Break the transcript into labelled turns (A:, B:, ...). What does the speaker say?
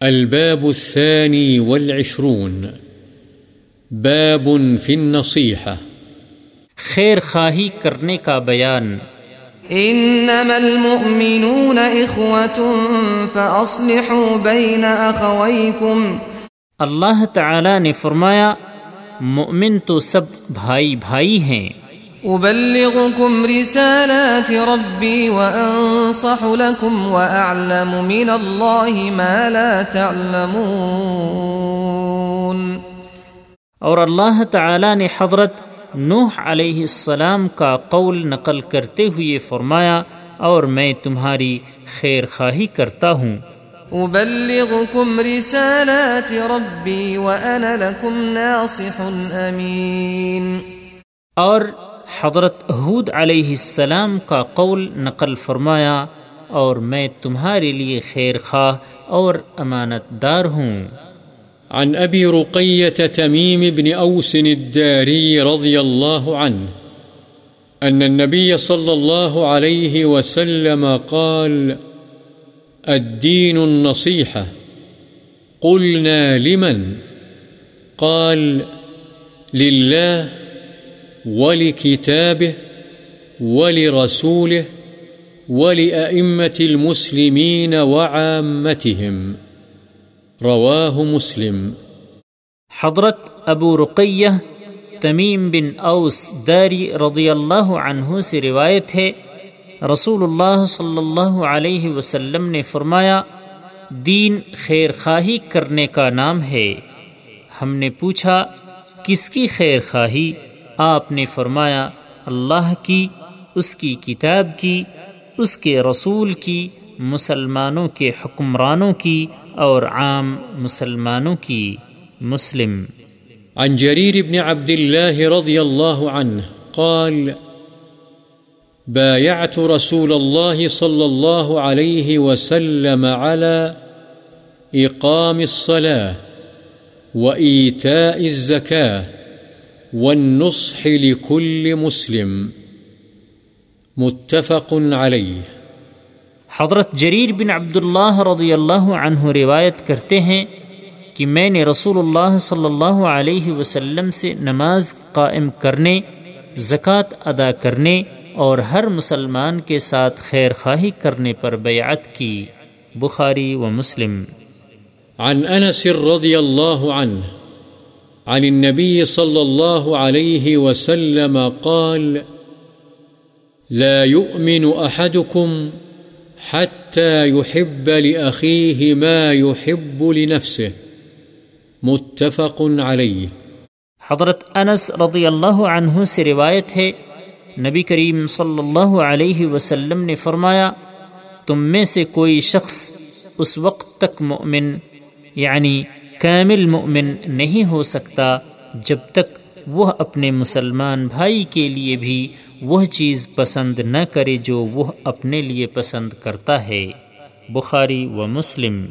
A: الباب الثاني والعشرون. باب في النصيحة.
B: خیر خواہی کرنے کا بیان۔
C: انما المؤمنون اخوة فاصلحوا بين اخويكم
B: اللہ تعالی نے فرمایا مؤمن تو سب بھائی بھائی ہیں۔
C: ابلغكم رسالات ربي وانصح لكم واعلم من الله ما لا تعلمون.
B: اور اللہ تعالی نے حضرت نوح علیہ السلام کا قول نقل کرتے ہوئے فرمایا اور میں تمہاری خیر خواہی کرتا ہوں۔
C: ابلغكم رسالات ربي وانا لكم ناصح امين
B: اور حضرت حود علیہ السلام کا قول نقل فرمایا اور میں تمہارے لیے خیر خواہ اور امانت دار ہوں۔
A: عن أبي رقية تميم بن أوس الداري رضي الله عنه أن النبي صلى الله عليه وسلم قال الدين النصيحة قلنا لمن؟ قال لله ولكتابه، ولرسوله، ولأئمة المسلمين وعامتهم. رواه مسلم.
B: حضرت ابو رقیہ، تمیم بن اوس داری رضی اللہ عنہ سے روایت ہے رسول اللہ صلی اللہ علیہ وسلم نے فرمایا، دین خیر خواہی کرنے کا نام ہے۔ ہم نے پوچھا، کس کی خیر خواہی آپ نے فرمایا، اللہ کی، اس کی کتاب کی، اس کے رسول کی، مسلمانوں کے حکمرانوں کی اور عام مسلمانوں کی۔ مسلم۔
A: عن جرير بن عبد الله رضي الله عنه قال، بايعت رسول الله صلى الله عليه وسلم على إقام الصلاة وإيتاء الزكاة. والنصح لكل مسلم. متفق عليه.
B: حضرت جریر بن عبداللہ رضی اللہ عنہ روایت کرتے ہیں کہ میں نے رسول اللہ صلی اللہ علیہ وسلم سے نماز قائم کرنے زکوٰۃ ادا کرنے اور ہر مسلمان کے ساتھ خیر خواہی کرنے پر بیعت کی بخاری و مسلم۔
A: عن أنس رضي الله عنه عن النبي صلى الله عليه وسلم قال، لا يؤمن أحدكم حتى يحب لأخيه ما يحب لنفسه. متفق عليه.
B: حضرت انس رضی اللہ عنہ سے روایت ہے، نبی کریم صلی اللہ علیہ وسلم نے فرمایا، تم میں سے کوئی شخص اس وقت تک مؤمن یعنی کامل مؤمن نہیں ہو سکتا جب تک وہ اپنے مسلمان بھائی کے لیے بھی وہ چیز پسند نہ کرے جو وہ اپنے لیے پسند کرتا ہے۔ بخاری و مسلم۔